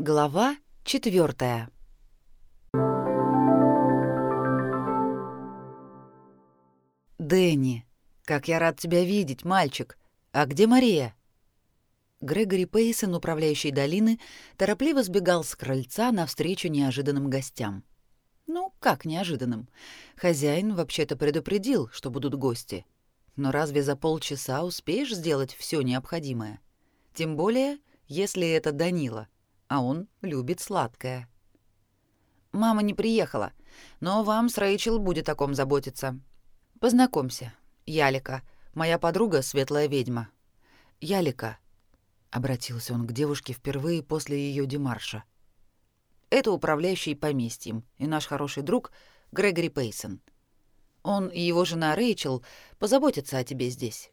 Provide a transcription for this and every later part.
Глава четвертая. «Дэнни, как я рад тебя видеть, мальчик. А где Мария?» Грегори Пейсон, управляющий долины, торопливо сбегал с крыльца навстречу неожиданным гостям. Ну, как неожиданным? Хозяин вообще-то предупредил, что будут гости. Но разве за полчаса успеешь сделать все необходимое? Тем более, если это Данила — а он любит сладкое. «Мама не приехала, но вам с Рэйчел будет о ком заботиться. Познакомься, Ялика, моя подруга, светлая ведьма. Ялика», — обратился он к девушке впервые после ее демарша. «Это управляющий поместьем и наш хороший друг Грегори Пейсон. Он и его жена Рэйчел позаботятся о тебе здесь».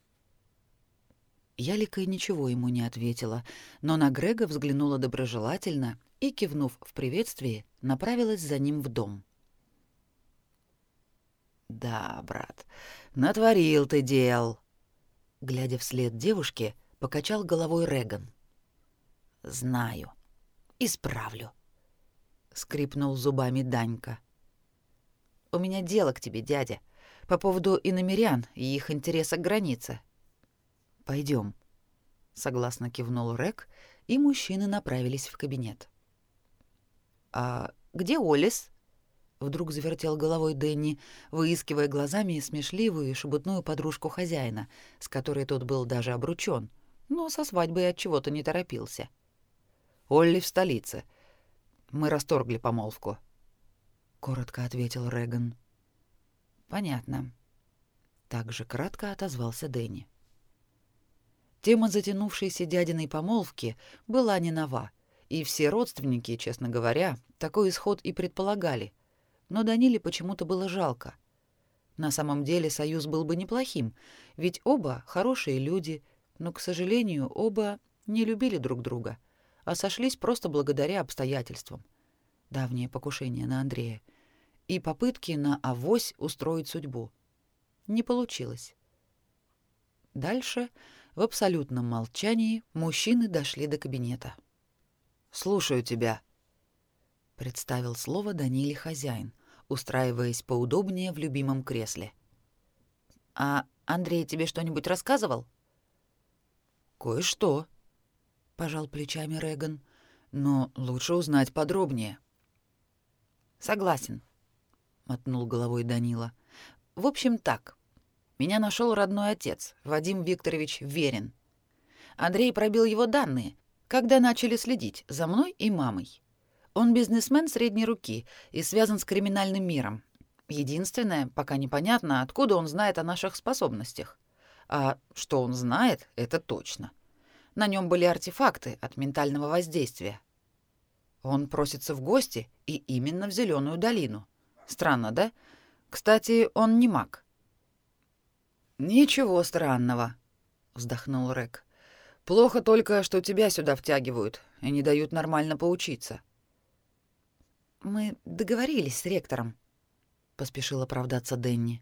Ялика ничего ему не ответила, но на Грега взглянула доброжелательно и, кивнув в приветствии, направилась за ним в дом. «Да, брат, натворил ты дел!» Глядя вслед девушке, покачал головой Реган. «Знаю. Исправлю», — скрипнул зубами Данька. «У меня дело к тебе, дядя, по поводу иномерян и их интереса к границе. Пойдем, согласно кивнул Рек, и мужчины направились в кабинет. А где Олис? Вдруг завертел головой Дэнни, выискивая глазами смешливую и шебутную подружку хозяина, с которой тот был даже обручён, но со свадьбой от чего-то не торопился. Олли в столице. Мы расторгли помолвку. Коротко ответил Реган. Понятно. Так же кратко отозвался Дэнни. Тема затянувшейся дядиной помолвки была не нова, и все родственники, честно говоря, такой исход и предполагали. Но Даниле почему-то было жалко. На самом деле союз был бы неплохим, ведь оба хорошие люди, но, к сожалению, оба не любили друг друга, а сошлись просто благодаря обстоятельствам. Давнее покушение на Андрея и попытки на авось устроить судьбу. Не получилось. Дальше в абсолютном молчании мужчины дошли до кабинета. «Слушаю тебя», — представил слово Даниле хозяин, устраиваясь поудобнее в любимом кресле. «А Андрей тебе что-нибудь рассказывал?» «Кое-что», — пожал плечами Реган, — «но лучше узнать подробнее». «Согласен», — мотнул головой Данила. «В общем, так. Меня нашел родной отец, Вадим Викторович Верин. Андрей пробил его данные, когда начали следить за мной и мамой. Он бизнесмен средней руки и связан с криминальным миром. Единственное, пока непонятно, откуда он знает о наших способностях. А что он знает, это точно. На нем были артефакты от ментального воздействия. Он просится в гости и именно в Зеленую долину. Странно, да? Кстати, он не маг. «Ничего странного», — вздохнул Рек. «Плохо только, что тебя сюда втягивают и не дают нормально поучиться». «Мы договорились с ректором», — поспешил оправдаться Денни.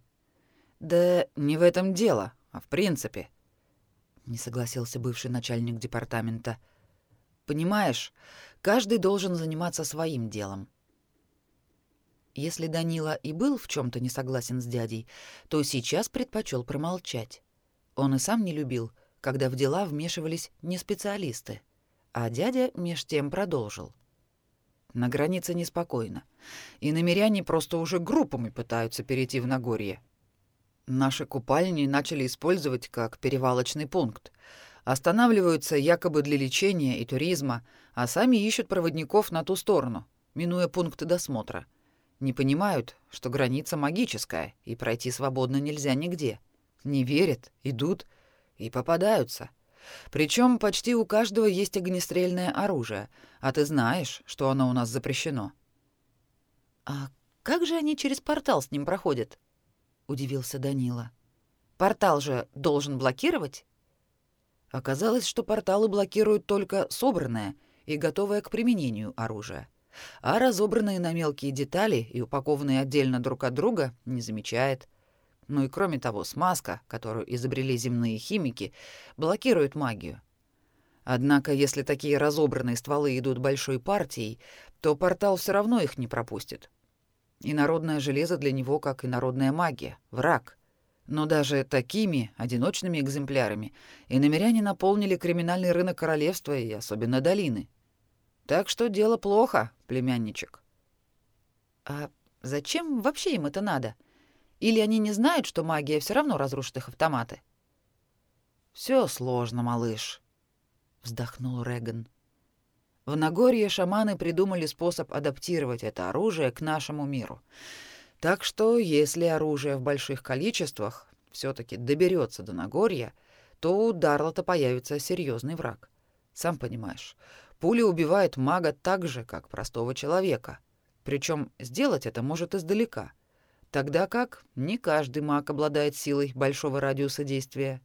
«Да не в этом дело, а в принципе», — не согласился бывший начальник департамента. «Понимаешь, каждый должен заниматься своим делом. Если Данила и был в чем то не согласен с дядей, то сейчас предпочел промолчать. Он и сам не любил, когда в дела вмешивались не специалисты. А дядя меж тем продолжил. На границе неспокойно, и намеряне просто уже группами пытаются перейти в Нагорье. Наши купальни начали использовать как перевалочный пункт. Останавливаются якобы для лечения и туризма, а сами ищут проводников на ту сторону, минуя пункты досмотра — не понимают, что граница магическая, и пройти свободно нельзя нигде. Не верят, идут и попадаются. Причем почти у каждого есть огнестрельное оружие, а ты знаешь, что оно у нас запрещено. А как же они через портал с ним проходят? удивился Данила. Портал же должен блокировать? Оказалось, что порталы блокируют только собранное и готовое к применению оружие а разобранные на мелкие детали и упакованные отдельно друг от друга не замечает. Ну и кроме того, смазка, которую изобрели земные химики, блокирует магию. Однако, если такие разобранные стволы идут большой партией, то портал все равно их не пропустит. И народное железо для него, как и народная магия, враг. Но даже такими одиночными экземплярами иномеряне наполнили криминальный рынок королевства и особенно долины. Так что дело плохо, племянничек. А зачем вообще им это надо? Или они не знают, что магия все равно разрушит их автоматы? Все сложно, малыш, вздохнул Реган. В Нагорье шаманы придумали способ адаптировать это оружие к нашему миру. Так что, если оружие в больших количествах все таки доберется до Нагорья, то у Дарлота появится серьезный враг. Сам понимаешь, пуля убивает мага так же, как простого человека. Причем сделать это может издалека, тогда как не каждый маг обладает силой большого радиуса действия.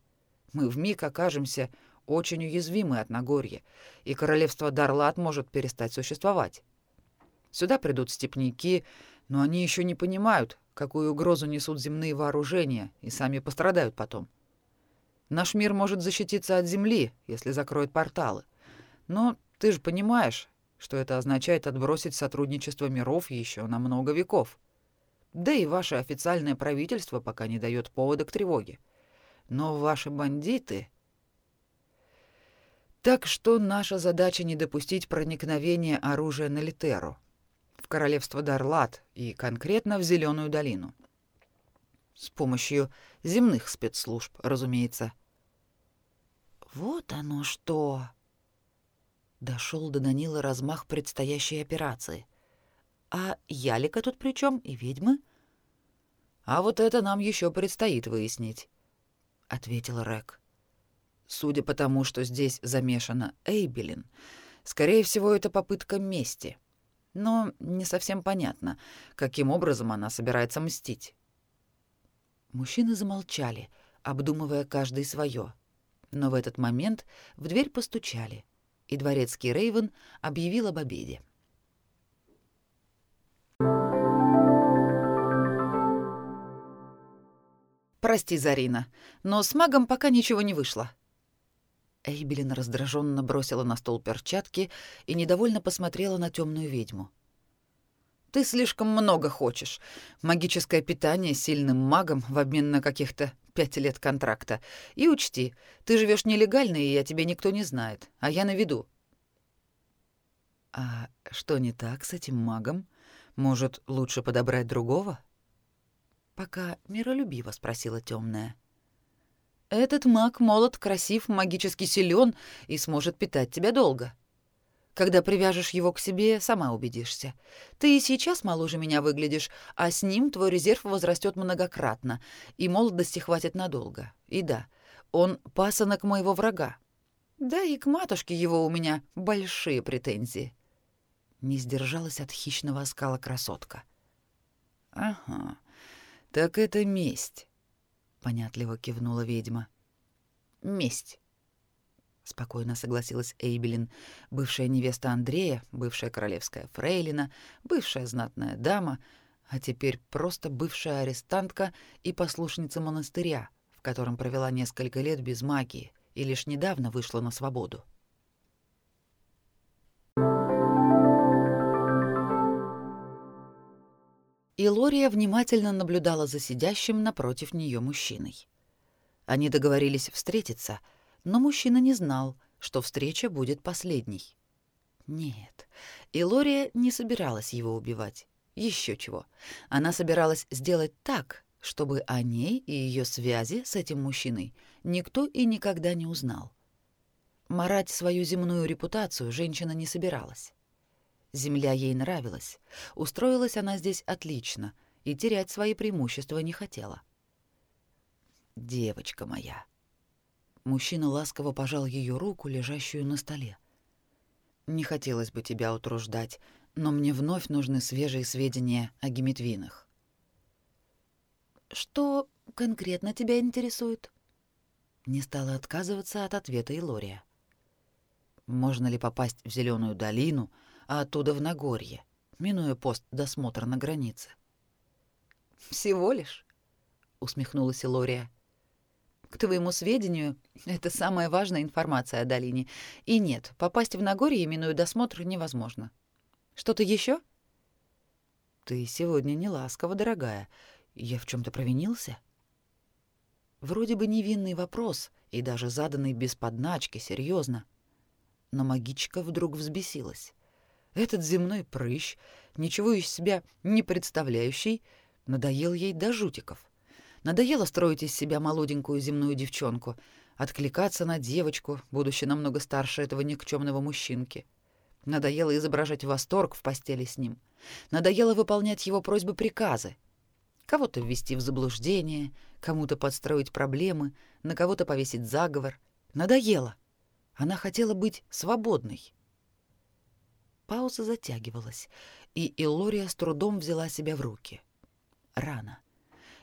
Мы вмиг окажемся очень уязвимы от Нагорья, и королевство Дарлат может перестать существовать. Сюда придут степняки, но они еще не понимают, какую угрозу несут земные вооружения, и сами пострадают потом. Наш мир может защититься от земли, если закроют порталы. Но ты же понимаешь, что это означает отбросить сотрудничество миров еще на много веков. Да и ваше официальное правительство пока не дает повода к тревоге. Но ваши бандиты так что наша задача не допустить проникновения оружия на Литеру, в королевство Дарлат и конкретно в Зеленую долину. С помощью земных спецслужб, разумеется. Вот оно что. Дошел до Данила размах предстоящей операции. А Ялика тут при чем и ведьмы? А вот это нам еще предстоит выяснить, ответил Рек. Судя по тому, что здесь замешана Эйбелин, скорее всего, это попытка мести. Но не совсем понятно, каким образом она собирается мстить. Мужчины замолчали, обдумывая каждый свое. Но в этот момент в дверь постучали, и дворецкий Рейвен объявил об обеде. «Прости, Зарина, но с магом пока ничего не вышло», Эйбелин раздраженно бросила на стол перчатки и недовольно посмотрела на темную ведьму. «Ты слишком много хочешь. Магическое питание сильным магом в обмен на каких-то пять лет контракта. И учти, ты живешь нелегально, и о тебе никто не знает, а я на виду». «А что не так с этим магом? Может, лучше подобрать другого?» «Пока миролюбиво», — спросила темная. Этот маг молод, красив, магически силен и сможет питать тебя долго. Когда привяжешь его к себе, сама убедишься. Ты и сейчас моложе меня выглядишь, а с ним твой резерв возрастет многократно, и молодости хватит надолго. И да, он пасынок моего врага. Да и к матушке его у меня большие претензии. Не сдержалась от хищного оскала красотка. Ага, так это месть понятливо кивнула ведьма. Месть. Спокойно согласилась Эйбелин, бывшая невеста Андрея, бывшая королевская фрейлина, бывшая знатная дама, а теперь просто бывшая арестантка и послушница монастыря, в котором провела несколько лет без магии и лишь недавно вышла на свободу. и Лория внимательно наблюдала за сидящим напротив нее мужчиной. Они договорились встретиться, но мужчина не знал, что встреча будет последней. Нет, Илория не собиралась его убивать. Еще чего. Она собиралась сделать так, чтобы о ней и ее связи с этим мужчиной никто и никогда не узнал. Марать свою земную репутацию женщина не собиралась. Земля ей нравилась. Устроилась она здесь отлично и терять свои преимущества не хотела. «Девочка моя». Мужчина ласково пожал ее руку, лежащую на столе. «Не хотелось бы тебя утруждать, но мне вновь нужны свежие сведения о геметвинах». «Что конкретно тебя интересует?» Не стала отказываться от ответа Илория. «Можно ли попасть в Зеленую долину?» а оттуда в Нагорье, минуя пост досмотра на границе. «Всего лишь?» — усмехнулась Лория. К твоему сведению, это самая важная информация о долине. И нет, попасть в Нагорье, минуя досмотр, невозможно. Что-то еще? Ты сегодня не ласкова, дорогая. Я в чем то провинился? Вроде бы невинный вопрос, и даже заданный без подначки, серьезно. Но магичка вдруг взбесилась. Этот земной прыщ, ничего из себя не представляющий, надоел ей до жутиков. Надоело строить из себя молоденькую земную девчонку, откликаться на девочку, будучи намного старше этого никчемного мужчинки. Надоело изображать восторг в постели с ним. Надоело выполнять его просьбы-приказы. Кого-то ввести в заблуждение, кому-то подстроить проблемы, на кого-то повесить заговор. Надоело. Она хотела быть свободной. Пауза затягивалась, и Илория с трудом взяла себя в руки. Рано.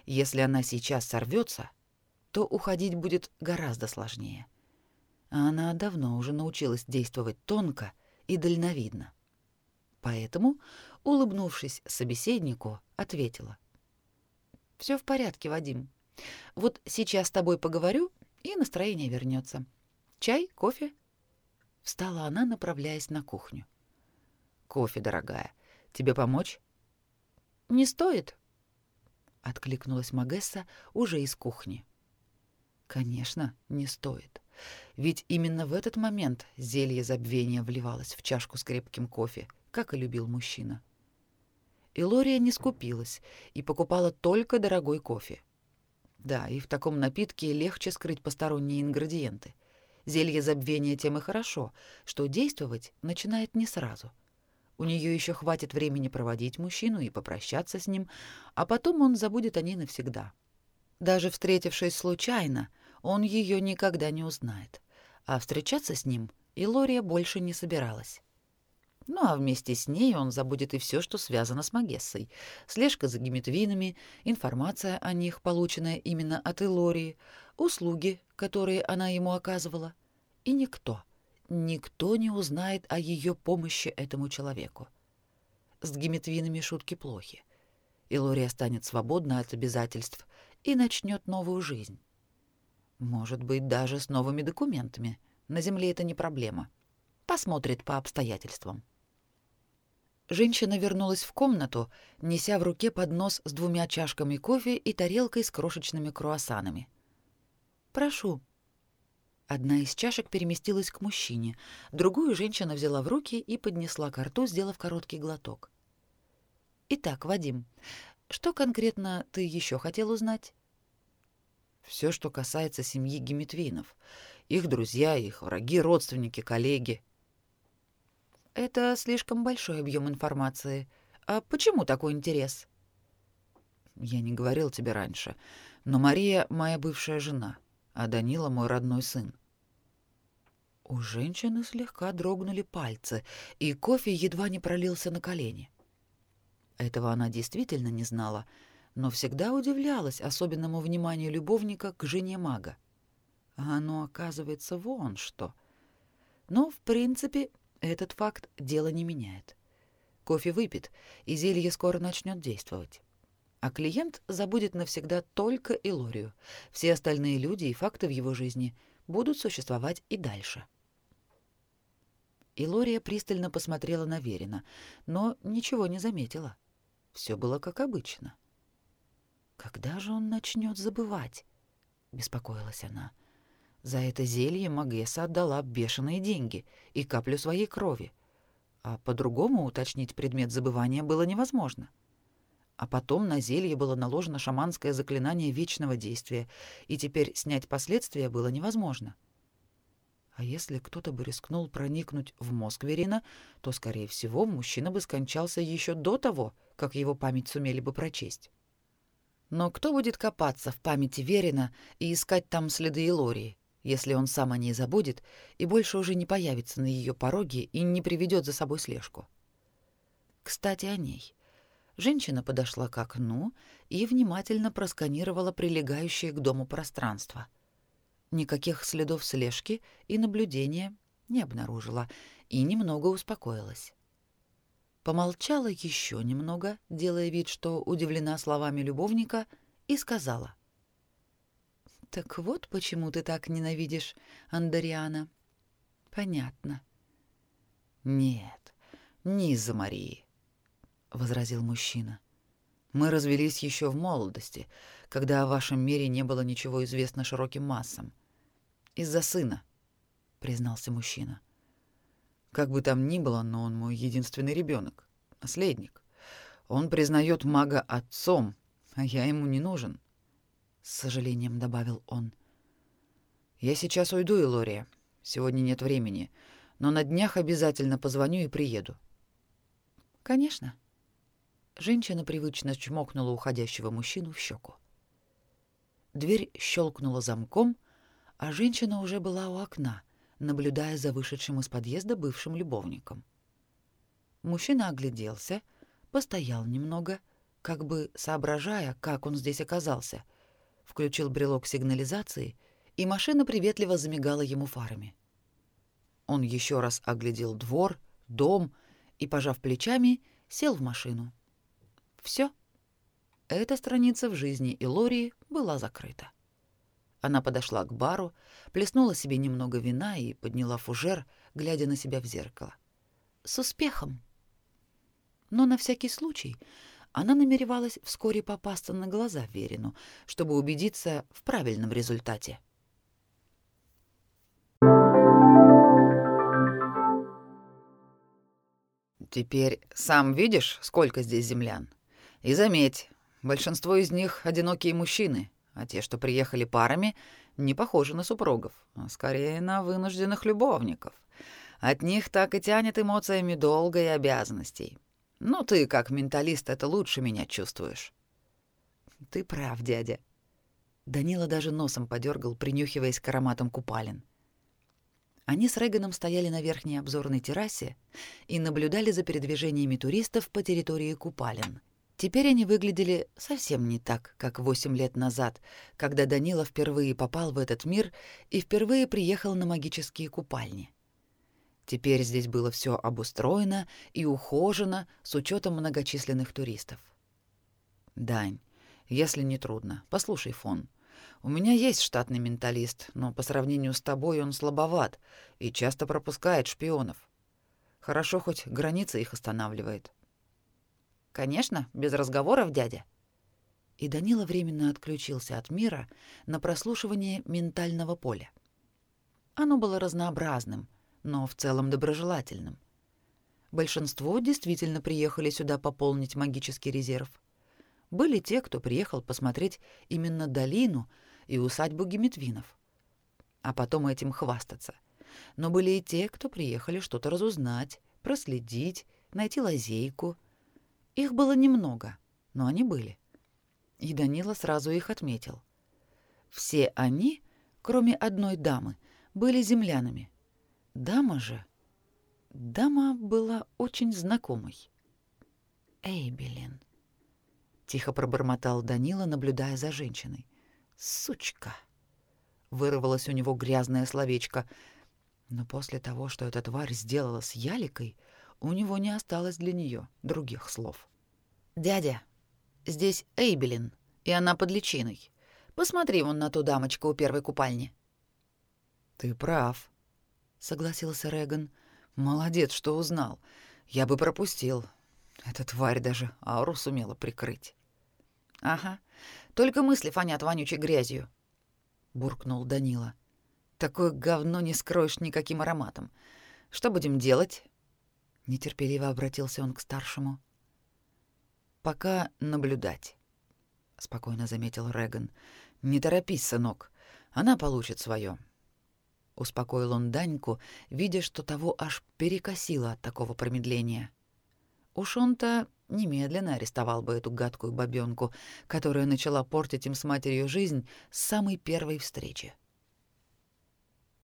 Если она сейчас сорвется, то уходить будет гораздо сложнее. А она давно уже научилась действовать тонко и дальновидно. Поэтому, улыбнувшись собеседнику, ответила. «Все в порядке, Вадим. Вот сейчас с тобой поговорю, и настроение вернется. Чай, кофе?» Встала она, направляясь на кухню. «Кофе, дорогая. Тебе помочь?» «Не стоит», — откликнулась Магесса уже из кухни. «Конечно, не стоит. Ведь именно в этот момент зелье забвения вливалось в чашку с крепким кофе, как и любил мужчина. И Лория не скупилась и покупала только дорогой кофе. Да, и в таком напитке легче скрыть посторонние ингредиенты. Зелье забвения тем и хорошо, что действовать начинает не сразу — у нее еще хватит времени проводить мужчину и попрощаться с ним, а потом он забудет о ней навсегда. Даже встретившись случайно, он ее никогда не узнает. А встречаться с ним Илория больше не собиралась. Ну а вместе с ней он забудет и все, что связано с Магессой. Слежка за геметвинами, информация о них, полученная именно от Илории, услуги, которые она ему оказывала. И никто — Никто не узнает о ее помощи этому человеку. С геметвинами шутки плохи. И Лория станет свободна от обязательств и начнет новую жизнь. Может быть, даже с новыми документами. На земле это не проблема. Посмотрит по обстоятельствам. Женщина вернулась в комнату, неся в руке поднос с двумя чашками кофе и тарелкой с крошечными круассанами. «Прошу», Одна из чашек переместилась к мужчине, другую женщина взяла в руки и поднесла к рту, сделав короткий глоток. «Итак, Вадим, что конкретно ты еще хотел узнать?» «Все, что касается семьи Геметвинов. Их друзья, их враги, родственники, коллеги». «Это слишком большой объем информации. А почему такой интерес?» «Я не говорил тебе раньше, но Мария — моя бывшая жена» а Данила мой родной сын. У женщины слегка дрогнули пальцы, и кофе едва не пролился на колени. Этого она действительно не знала, но всегда удивлялась особенному вниманию любовника к жене мага. А оно, оказывается, вон что. Но, в принципе, этот факт дело не меняет. Кофе выпит, и зелье скоро начнет действовать а клиент забудет навсегда только Илорию. Все остальные люди и факты в его жизни будут существовать и дальше. Илория пристально посмотрела на Верина, но ничего не заметила. Все было как обычно. «Когда же он начнет забывать?» — беспокоилась она. «За это зелье Магесса отдала бешеные деньги и каплю своей крови, а по-другому уточнить предмет забывания было невозможно». А потом на зелье было наложено шаманское заклинание вечного действия, и теперь снять последствия было невозможно. А если кто-то бы рискнул проникнуть в мозг Верина, то, скорее всего, мужчина бы скончался еще до того, как его память сумели бы прочесть. Но кто будет копаться в памяти Верина и искать там следы Илории, если он сам о ней забудет и больше уже не появится на ее пороге и не приведет за собой слежку? Кстати, о ней. Женщина подошла к окну и внимательно просканировала прилегающее к дому пространство. Никаких следов слежки и наблюдения не обнаружила и немного успокоилась. Помолчала еще немного, делая вид, что удивлена словами любовника, и сказала. Так вот почему ты так ненавидишь Андариана. Понятно. Нет, не из-за Марии, возразил мужчина. Мы развелись еще в молодости, когда о вашем мире не было ничего известно широким массам. Из-за сына, признался мужчина. Как бы там ни было, но он мой единственный ребенок, наследник. Он признает мага отцом, а я ему не нужен, с сожалением добавил он. Я сейчас уйду, Илория. Сегодня нет времени, но на днях обязательно позвоню и приеду. Конечно. Женщина привычно чмокнула уходящего мужчину в щеку. Дверь щелкнула замком, а женщина уже была у окна, наблюдая за вышедшим из подъезда бывшим любовником. Мужчина огляделся, постоял немного, как бы соображая, как он здесь оказался, включил брелок сигнализации, и машина приветливо замигала ему фарами. Он еще раз оглядел двор, дом и, пожав плечами, сел в машину. Все. Эта страница в жизни Илории была закрыта. Она подошла к бару, плеснула себе немного вина и подняла фужер, глядя на себя в зеркало. С успехом. Но на всякий случай она намеревалась вскоре попасться на глаза Верину, чтобы убедиться в правильном результате. Теперь сам видишь, сколько здесь землян? И заметь, большинство из них одинокие мужчины, а те, что приехали парами, не похожи на супругов, а скорее на вынужденных любовников. От них так и тянет эмоциями долга и обязанностей. Ну, ты, как менталист, это лучше меня чувствуешь. Ты прав, дядя. Данила даже носом подергал, принюхиваясь к ароматам купалин. Они с Рейганом стояли на верхней обзорной террасе и наблюдали за передвижениями туристов по территории купалин — Теперь они выглядели совсем не так, как восемь лет назад, когда Данила впервые попал в этот мир и впервые приехал на магические купальни. Теперь здесь было все обустроено и ухожено с учетом многочисленных туристов. «Дань, если не трудно, послушай фон. У меня есть штатный менталист, но по сравнению с тобой он слабоват и часто пропускает шпионов. Хорошо, хоть граница их останавливает. Конечно, без разговоров, дядя. И Данила временно отключился от мира на прослушивание ментального поля. Оно было разнообразным, но в целом доброжелательным. Большинство действительно приехали сюда пополнить магический резерв. Были те, кто приехал посмотреть именно долину и усадьбу Геметвинов, а потом этим хвастаться. Но были и те, кто приехали что-то разузнать, проследить, найти лазейку — их было немного, но они были. И Данила сразу их отметил. Все они, кроме одной дамы, были землянами. Дама же... Дама была очень знакомой. «Эйбелин», — тихо пробормотал Данила, наблюдая за женщиной. «Сучка!» — вырвалось у него грязное словечко. Но после того, что эта тварь сделала с Яликой, у него не осталось для нее других слов. «Дядя, здесь Эйбелин, и она под личиной. Посмотри вон на ту дамочку у первой купальни». «Ты прав», — согласился Реган. «Молодец, что узнал. Я бы пропустил. Эта тварь даже ауру сумела прикрыть». «Ага, только мысли фонят вонючей грязью», — буркнул Данила. «Такое говно не скроешь никаким ароматом. Что будем делать?» Нетерпеливо обратился он к старшему. «Пока наблюдать», — спокойно заметил Реган. «Не торопись, сынок. Она получит свое. Успокоил он Даньку, видя, что того аж перекосило от такого промедления. Уж он-то немедленно арестовал бы эту гадкую бабёнку, которая начала портить им с матерью жизнь с самой первой встречи.